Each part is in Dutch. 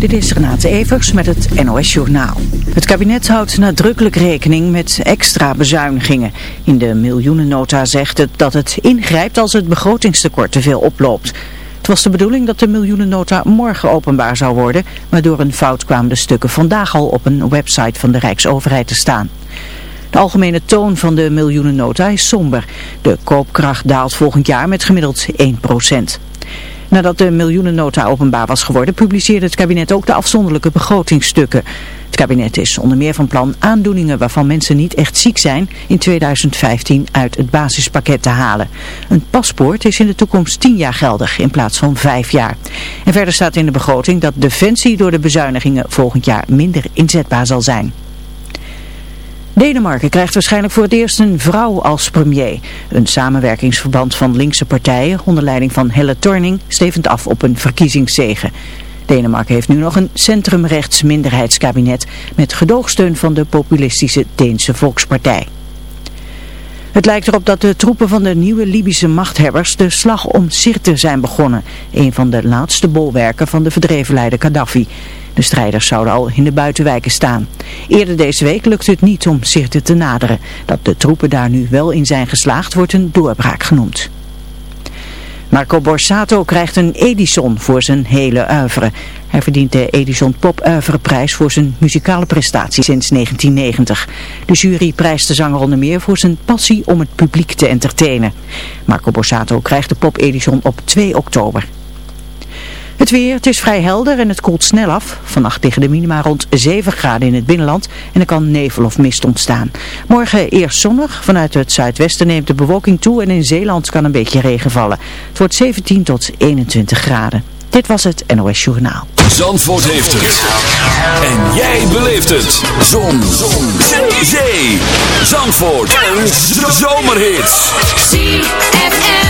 Dit is Renate Evers met het NOS Journaal. Het kabinet houdt nadrukkelijk rekening met extra bezuinigingen. In de miljoenennota zegt het dat het ingrijpt als het begrotingstekort te veel oploopt. Het was de bedoeling dat de miljoenennota morgen openbaar zou worden, maar door een fout kwamen de stukken vandaag al op een website van de Rijksoverheid te staan. De algemene toon van de miljoenennota is somber. De koopkracht daalt volgend jaar met gemiddeld 1 Nadat de miljoenennota openbaar was geworden, publiceerde het kabinet ook de afzonderlijke begrotingstukken. Het kabinet is onder meer van plan aandoeningen waarvan mensen niet echt ziek zijn in 2015 uit het basispakket te halen. Een paspoort is in de toekomst 10 jaar geldig in plaats van 5 jaar. En verder staat in de begroting dat defensie door de bezuinigingen volgend jaar minder inzetbaar zal zijn. Denemarken krijgt waarschijnlijk voor het eerst een vrouw als premier. Een samenwerkingsverband van linkse partijen onder leiding van Helle Thorning stevend af op een verkiezingszege. Denemarken heeft nu nog een centrumrechts minderheidskabinet met gedoogsteun van de populistische Deense Volkspartij. Het lijkt erop dat de troepen van de nieuwe Libische machthebbers de slag om Sirte zijn begonnen, een van de laatste bolwerken van de verdreven leider Gaddafi. De strijders zouden al in de buitenwijken staan. Eerder deze week lukte het niet om Sirte te naderen. Dat de troepen daar nu wel in zijn geslaagd wordt een doorbraak genoemd. Marco Borsato krijgt een Edison voor zijn hele oeuvre. Hij verdient de Edison Pop Prijs voor zijn muzikale prestatie sinds 1990. De jury prijst de zanger onder meer voor zijn passie om het publiek te entertainen. Marco Borsato krijgt de Pop Edison op 2 oktober. Het weer, het is vrij helder en het koelt snel af. Vannacht liggen de minima rond 7 graden in het binnenland en er kan nevel of mist ontstaan. Morgen eerst zonnig, vanuit het zuidwesten neemt de bewolking toe en in Zeeland kan een beetje regen vallen. Het wordt 17 tot 21 graden. Dit was het NOS Journaal. Zandvoort heeft het. En jij beleeft het. Zon. Zon. Zee. Zandvoort. Een zomerhit. ZFM.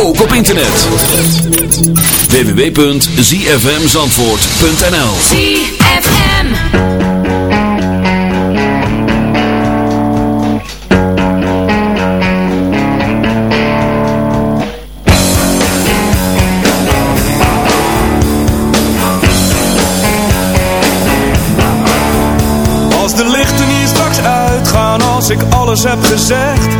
ook op internet. www.zfmzandvoort.nl ZFM Als de lichten hier straks uitgaan, als ik alles heb gezegd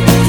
make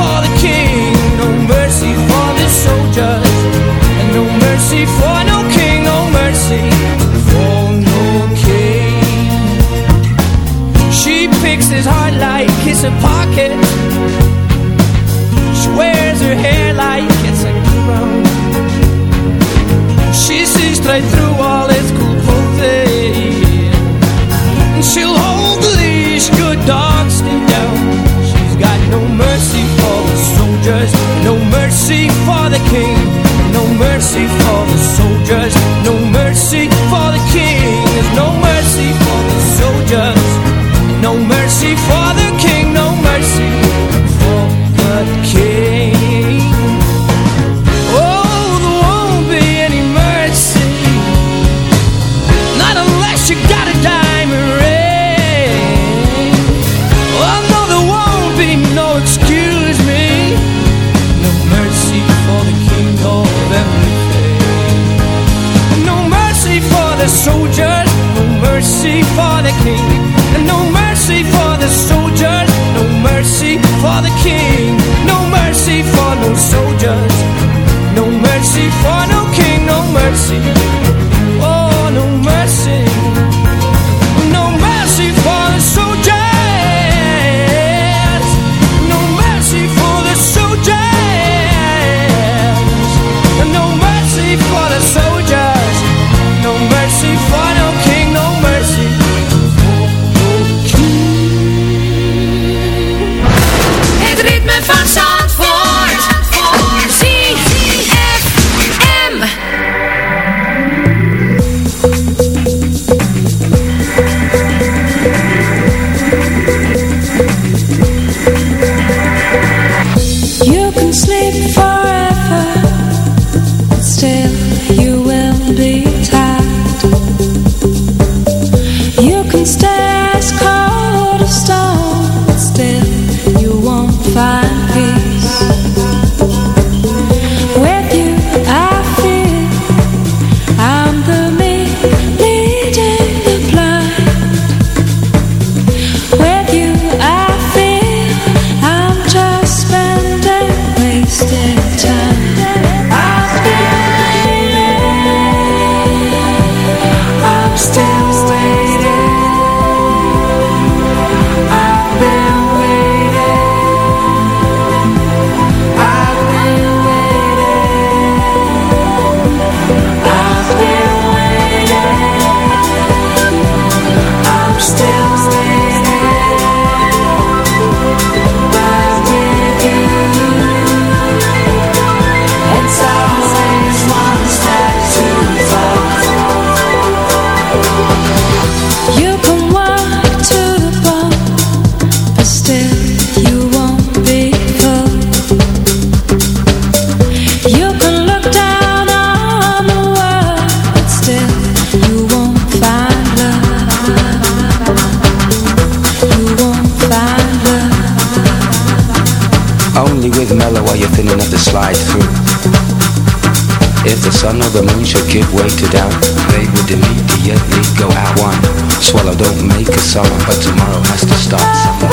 the but tomorrow has to start somewhere.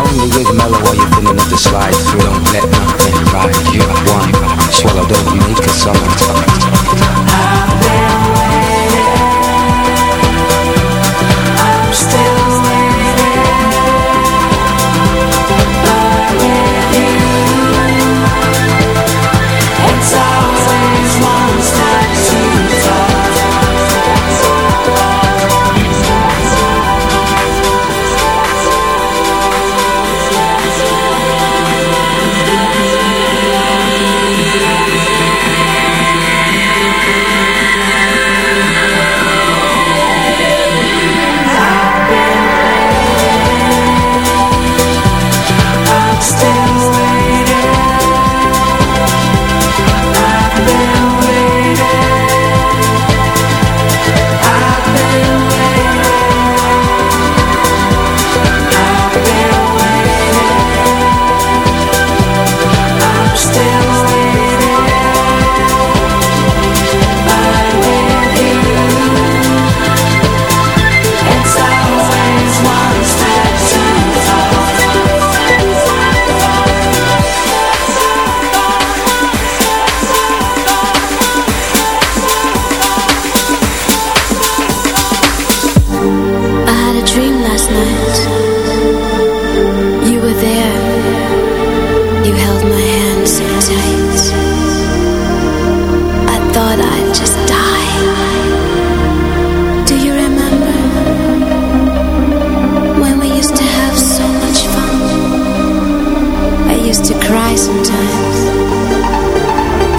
Only with mellow while you're feeling of the slide, through. don't let nothing ride. You are one, swallow, don't make a summer.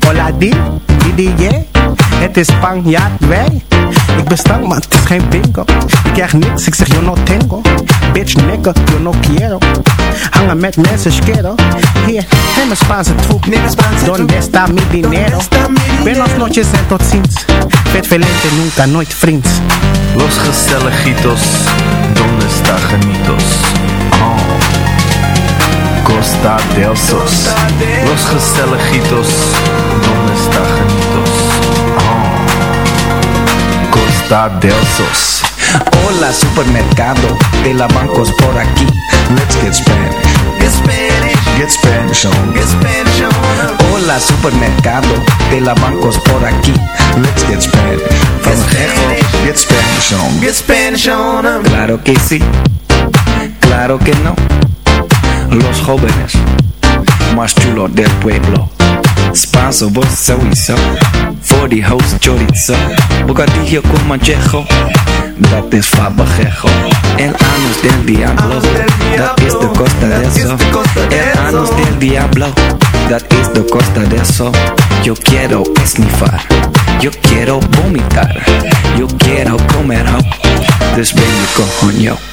Hola di, di, di, yeah. Het is Spanjaard, wij. Ik ben stank, maar het is geen bingo. Ik krijg niks, ik zeg yo no tengo. Bitch, nigga, yo no quiero. Hangen met mensen, schero. Hier, neem een Spaanse troep. Donde está mi dinero? Buenos noches en tot ziens. Vet velente, nunca, nooit vriends. Los gezelligitos, donde está genitos? Oh. Costa del Sos. Los gezelligitos, donde está genitos? Oh. Costa del Sos. Hola supermercado de la bancos por aquí. Let's get Spanish. Get Spanish, Get Spanish on. get Spanish on. Hola supermercado de la bancos por aquí. Let's get Spanish. From get Spanish on. Get Spanish on 'em. Claro que sí, claro que no. Los jóvenes más chulos del pueblo. Spanso, sowieso. For the house chorizo. Bocadillo con manchejo. Dat is fabajejo. El anus del diablo. Dat is de costa de eso. El anus del diablo. Dat is de costa de eso. Yo quiero esnifar. Yo quiero vomitar. Yo quiero comer ho. Dus ben je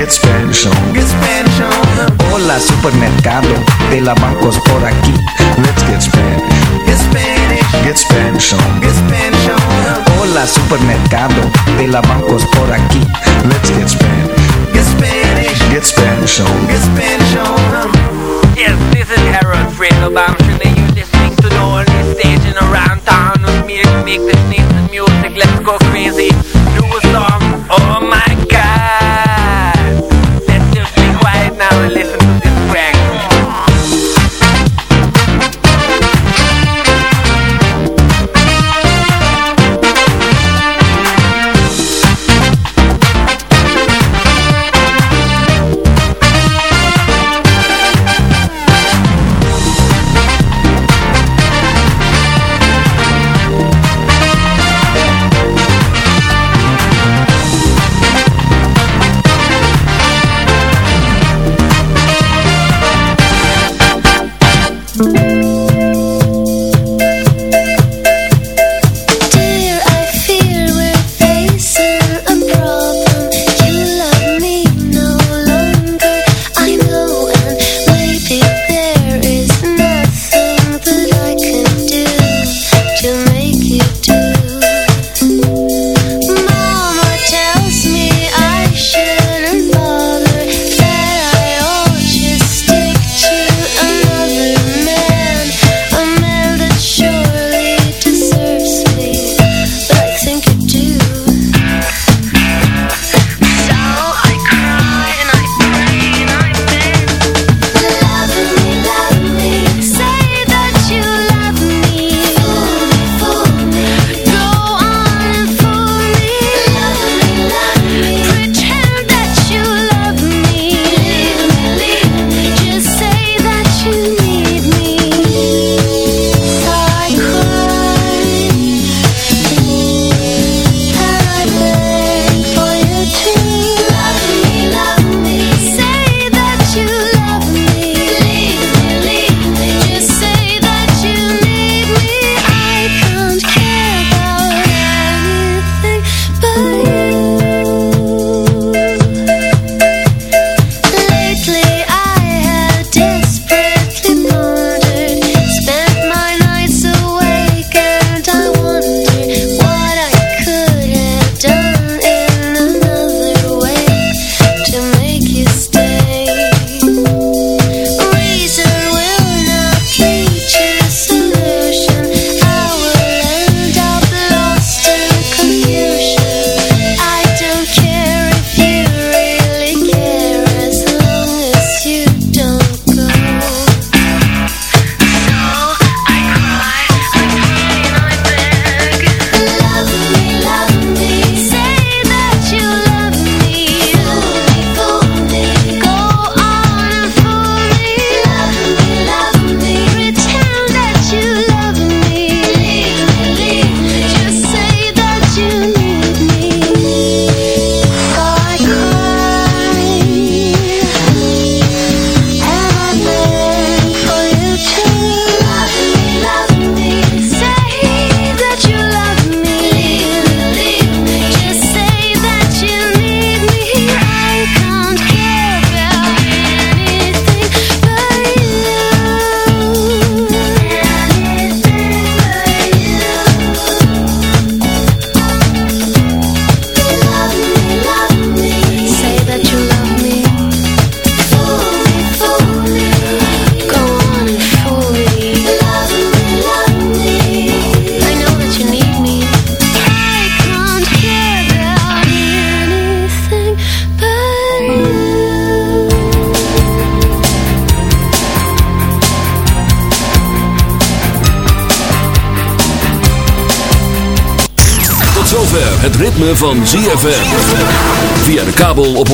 Get Spanish on. get Spanish on. Hola supermercado de la bancos por aquí. Let's get Spanish. Get Spanish, Get Spanish on. get Spanish on. Hola supermercado de la bancos por aquí. Let's get Spanish. Get Spanish, Get Spanish on. get Spanish on. Yes, this is Harold Fredo Bamshin and you're listening to the only station around town with me to make this nation music. Let's go crazy. Do a song.